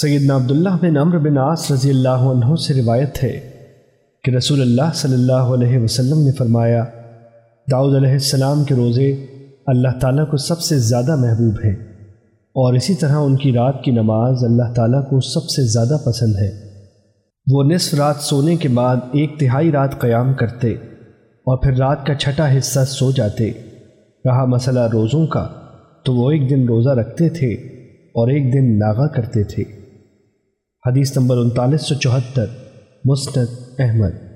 سیدنا عبداللہ بن عمر بن عاص رضی اللہ عنہ سے روایت ہے کہ رسول اللہ صلی اللہ علیہ وسلم نے فرمایا، داؤد علیہ السلام کے روزے اللہ تعالیٰ کو سب سے زیادہ محبوب ہیں اور اسی طرح ان کی رات کی نماز اللہ تعالیٰ کو سب سے زیادہ پسند ہے۔ وہ نصف رات سونے کے بعد ایک تہائی رات قیام کرتے اور پھر رات کا چھٹا حصہ سو جاتے۔ رہا مسئلہ روزوں کا، تو وہ ایک دن روزہ رکھتے تھے اور ایک دن ناغا کرتے تھے۔ حدیث نمبر انتالیس سو چوہتر مسند احمد۔